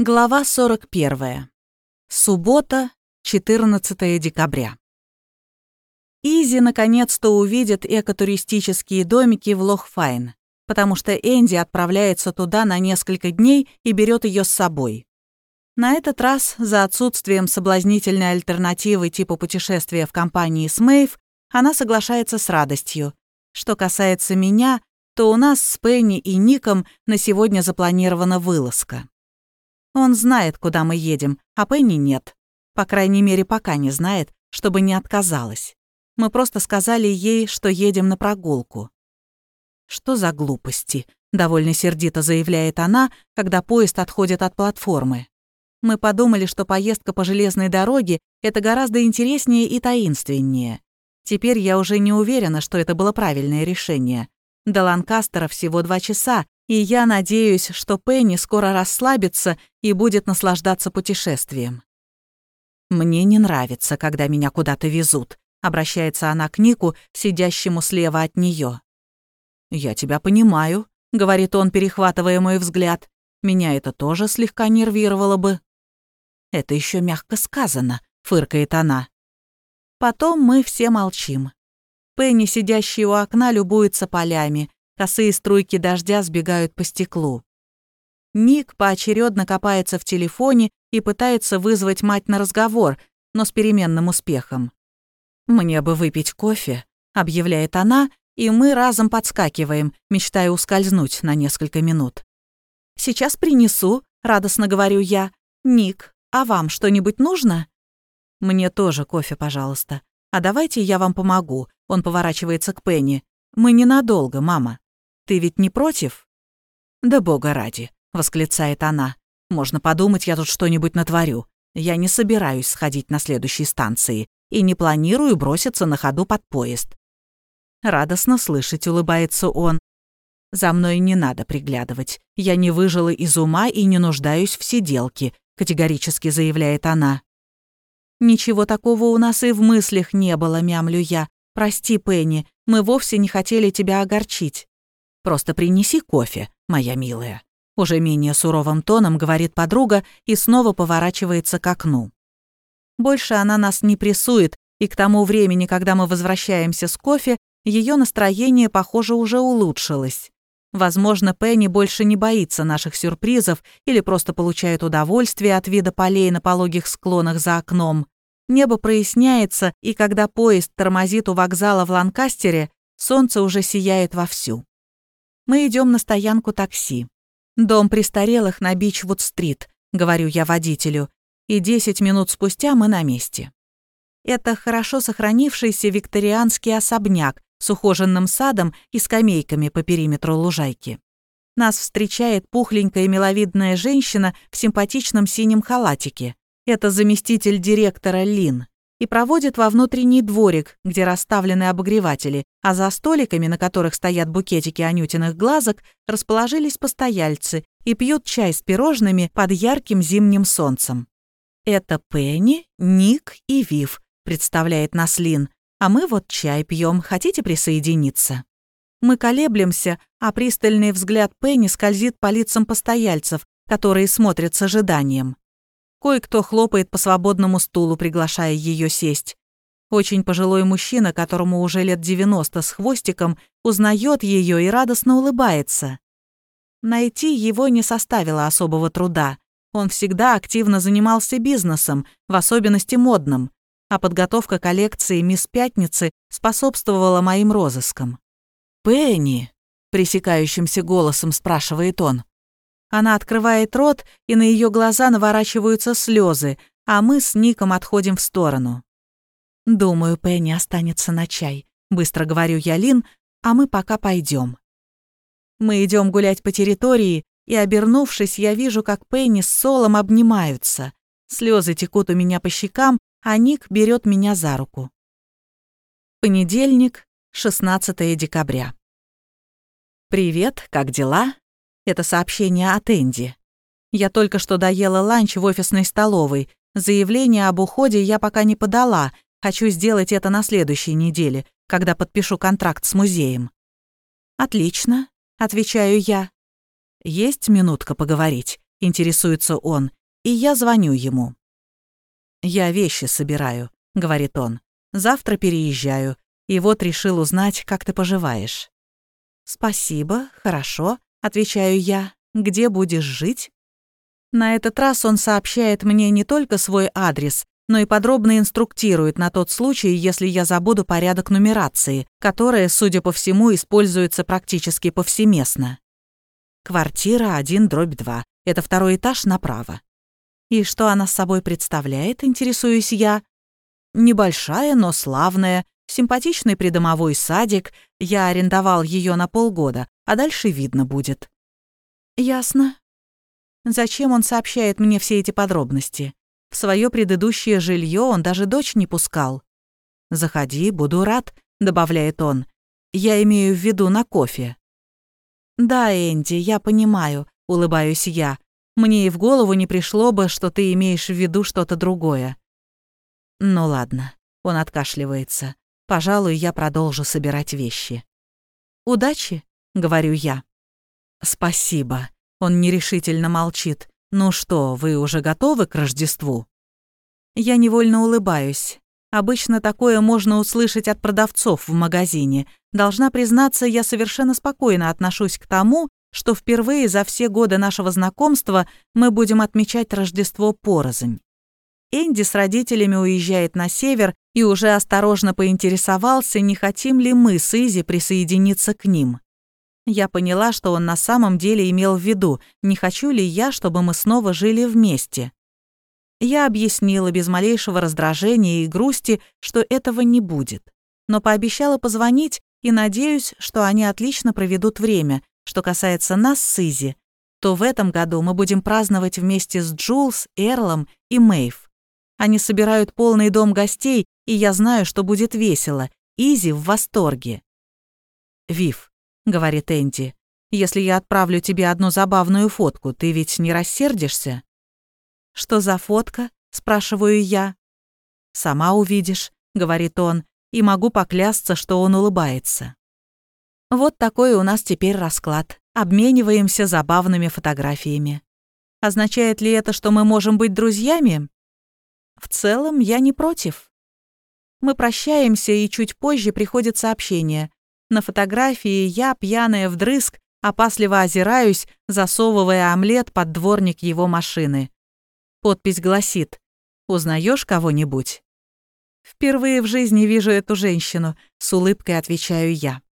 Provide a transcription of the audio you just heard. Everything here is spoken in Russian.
Глава 41. Суббота, 14 декабря. Изи наконец-то увидит экотуристические домики в Лохфайн, потому что Энди отправляется туда на несколько дней и берет ее с собой. На этот раз, за отсутствием соблазнительной альтернативы типа путешествия в компании с Мэйв, она соглашается с радостью. Что касается меня, то у нас с Пенни и Ником на сегодня запланирована вылазка. Он знает, куда мы едем, а Пенни нет. По крайней мере, пока не знает, чтобы не отказалась. Мы просто сказали ей, что едем на прогулку. «Что за глупости?» — довольно сердито заявляет она, когда поезд отходит от платформы. Мы подумали, что поездка по железной дороге — это гораздо интереснее и таинственнее. Теперь я уже не уверена, что это было правильное решение. До Ланкастера всего два часа, и я надеюсь, что Пенни скоро расслабится и будет наслаждаться путешествием. «Мне не нравится, когда меня куда-то везут», — обращается она к Нику, сидящему слева от нее. «Я тебя понимаю», — говорит он, перехватывая мой взгляд. «Меня это тоже слегка нервировало бы». «Это еще мягко сказано», — фыркает она. Потом мы все молчим. Пенни, сидящий у окна, любуется полями, Косые струйки дождя сбегают по стеклу. Ник поочередно копается в телефоне и пытается вызвать мать на разговор, но с переменным успехом. «Мне бы выпить кофе», — объявляет она, и мы разом подскакиваем, мечтая ускользнуть на несколько минут. «Сейчас принесу», — радостно говорю я. «Ник, а вам что-нибудь нужно?» «Мне тоже кофе, пожалуйста. А давайте я вам помогу», — он поворачивается к Пенни. «Мы ненадолго, мама». Ты ведь не против?» «Да бога ради», — восклицает она. «Можно подумать, я тут что-нибудь натворю. Я не собираюсь сходить на следующей станции и не планирую броситься на ходу под поезд». Радостно слышать, улыбается он. «За мной не надо приглядывать. Я не выжила из ума и не нуждаюсь в сиделке», — категорически заявляет она. «Ничего такого у нас и в мыслях не было, мямлю я. Прости, Пенни, мы вовсе не хотели тебя огорчить». Просто принеси кофе, моя милая». Уже менее суровым тоном говорит подруга и снова поворачивается к окну. Больше она нас не прессует, и к тому времени, когда мы возвращаемся с кофе, ее настроение, похоже, уже улучшилось. Возможно, Пенни больше не боится наших сюрпризов или просто получает удовольствие от вида полей на пологих склонах за окном. Небо проясняется, и когда поезд тормозит у вокзала в Ланкастере, солнце уже сияет вовсю мы идем на стоянку такси. Дом престарелых на Бичвуд-стрит, говорю я водителю, и 10 минут спустя мы на месте. Это хорошо сохранившийся викторианский особняк с ухоженным садом и скамейками по периметру лужайки. Нас встречает пухленькая миловидная женщина в симпатичном синем халатике. Это заместитель директора Лин и проводит во внутренний дворик, где расставлены обогреватели, а за столиками, на которых стоят букетики анютиных глазок, расположились постояльцы и пьют чай с пирожными под ярким зимним солнцем. «Это Пенни, Ник и Вив», — представляет нас Лин. «А мы вот чай пьем, хотите присоединиться?» Мы колеблемся, а пристальный взгляд Пенни скользит по лицам постояльцев, которые смотрят с ожиданием. Кое-кто хлопает по свободному стулу, приглашая ее сесть. Очень пожилой мужчина, которому уже лет 90 с хвостиком, узнает ее и радостно улыбается. Найти его не составило особого труда. Он всегда активно занимался бизнесом, в особенности модным, а подготовка коллекции «Мисс Пятницы» способствовала моим розыскам. «Пенни», — пресекающимся голосом спрашивает он, она открывает рот, и на ее глаза наворачиваются слезы, а мы с Ником отходим в сторону. «Думаю, Пенни останется на чай», — быстро говорю я Лин, «а мы пока пойдем. Мы идем гулять по территории, и, обернувшись, я вижу, как Пенни с Солом обнимаются. Слезы текут у меня по щекам, а Ник берет меня за руку. Понедельник, 16 декабря. «Привет, как дела?» Это сообщение от Энди. Я только что доела ланч в офисной столовой. Заявление об уходе я пока не подала. Хочу сделать это на следующей неделе, когда подпишу контракт с музеем. «Отлично», — отвечаю я. «Есть минутка поговорить?» — интересуется он, и я звоню ему. «Я вещи собираю», — говорит он. «Завтра переезжаю, и вот решил узнать, как ты поживаешь». «Спасибо, хорошо», — отвечаю я. «Где будешь жить?» На этот раз он сообщает мне не только свой адрес, но и подробно инструктирует на тот случай, если я забуду порядок нумерации, которая, судя по всему, используется практически повсеместно. Квартира 1 дробь 2. Это второй этаж направо. И что она с собой представляет, интересуюсь я. Небольшая, но славная, симпатичный придомовой садик. Я арендовал ее на полгода, а дальше видно будет. Ясно. Зачем он сообщает мне все эти подробности? В свое предыдущее жилье он даже дочь не пускал. «Заходи, буду рад», — добавляет он. «Я имею в виду на кофе». «Да, Энди, я понимаю», — улыбаюсь я. «Мне и в голову не пришло бы, что ты имеешь в виду что-то другое». «Ну ладно», — он откашливается. «Пожалуй, я продолжу собирать вещи». «Удачи», — говорю я. «Спасибо», — он нерешительно молчит. «Ну что, вы уже готовы к Рождеству?» Я невольно улыбаюсь. Обычно такое можно услышать от продавцов в магазине. Должна признаться, я совершенно спокойно отношусь к тому, что впервые за все годы нашего знакомства мы будем отмечать Рождество порознь. Энди с родителями уезжает на север и уже осторожно поинтересовался, не хотим ли мы с Изи присоединиться к ним. Я поняла, что он на самом деле имел в виду, не хочу ли я, чтобы мы снова жили вместе. Я объяснила без малейшего раздражения и грусти, что этого не будет. Но пообещала позвонить и надеюсь, что они отлично проведут время. Что касается нас с Изи, то в этом году мы будем праздновать вместе с Джулс, Эрлом и Мэйв. Они собирают полный дом гостей, и я знаю, что будет весело. Изи в восторге. Вив, говорит Энди. «Если я отправлю тебе одну забавную фотку, ты ведь не рассердишься?» «Что за фотка?» — спрашиваю я. «Сама увидишь», — говорит он, и могу поклясться, что он улыбается. Вот такой у нас теперь расклад. Обмениваемся забавными фотографиями. Означает ли это, что мы можем быть друзьями? В целом, я не против. Мы прощаемся, и чуть позже приходит сообщение. На фотографии я, пьяная вдрызг, опасливо озираюсь, засовывая омлет под дворник его машины. Подпись гласит «Узнаешь кого-нибудь?» Впервые в жизни вижу эту женщину, с улыбкой отвечаю я.